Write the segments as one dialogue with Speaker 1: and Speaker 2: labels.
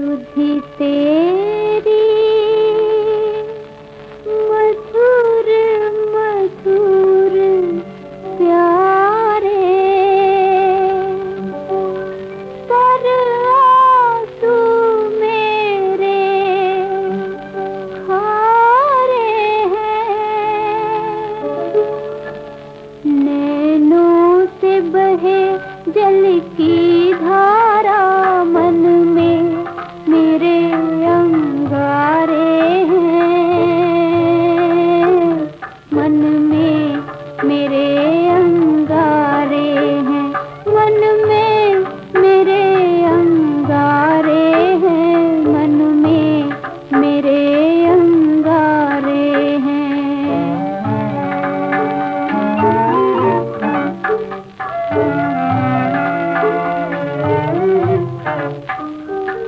Speaker 1: सुधी तेरी मधुर मधुर प्यारे पर आँसू मेरे खारे हैं। नैनों से बहे जल की धारा मन में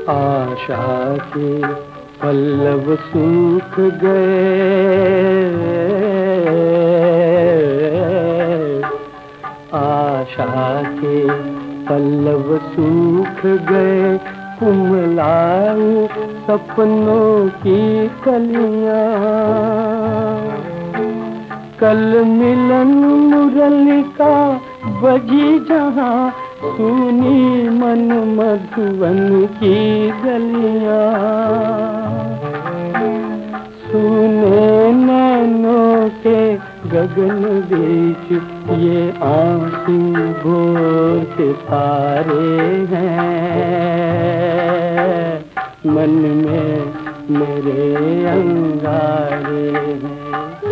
Speaker 2: आशा के पल्लव सूख गए। आशा के पल्लव सूख गए। कुमलाऊ सपनों की कलियाँ। कल मिलन मुरली का बजी जहाँ सुनी मन मधुवन की गलिया। सुने नैनों के गगन बीच ये आँसू भोर के तारे हैं। मन में मेरे अंगारे हैं।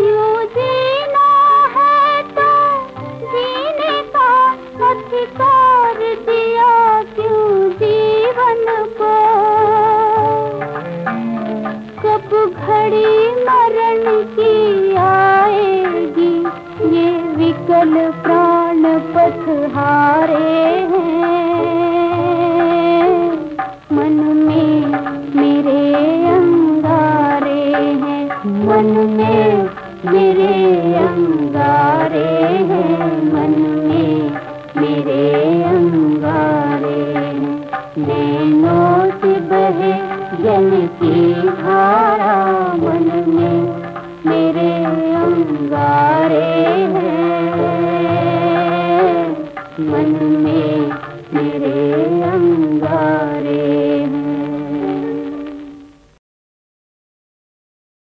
Speaker 1: घड़ी मरण की आएगी। ये विकल प्राण पथ हारे हैं। मन में मेरे अंगारे हैं। मन में मेरे अंगारे हैं। मन में मेरे अंगारे हैं। नैनों से बहे जल की मन में मेरे अंगारे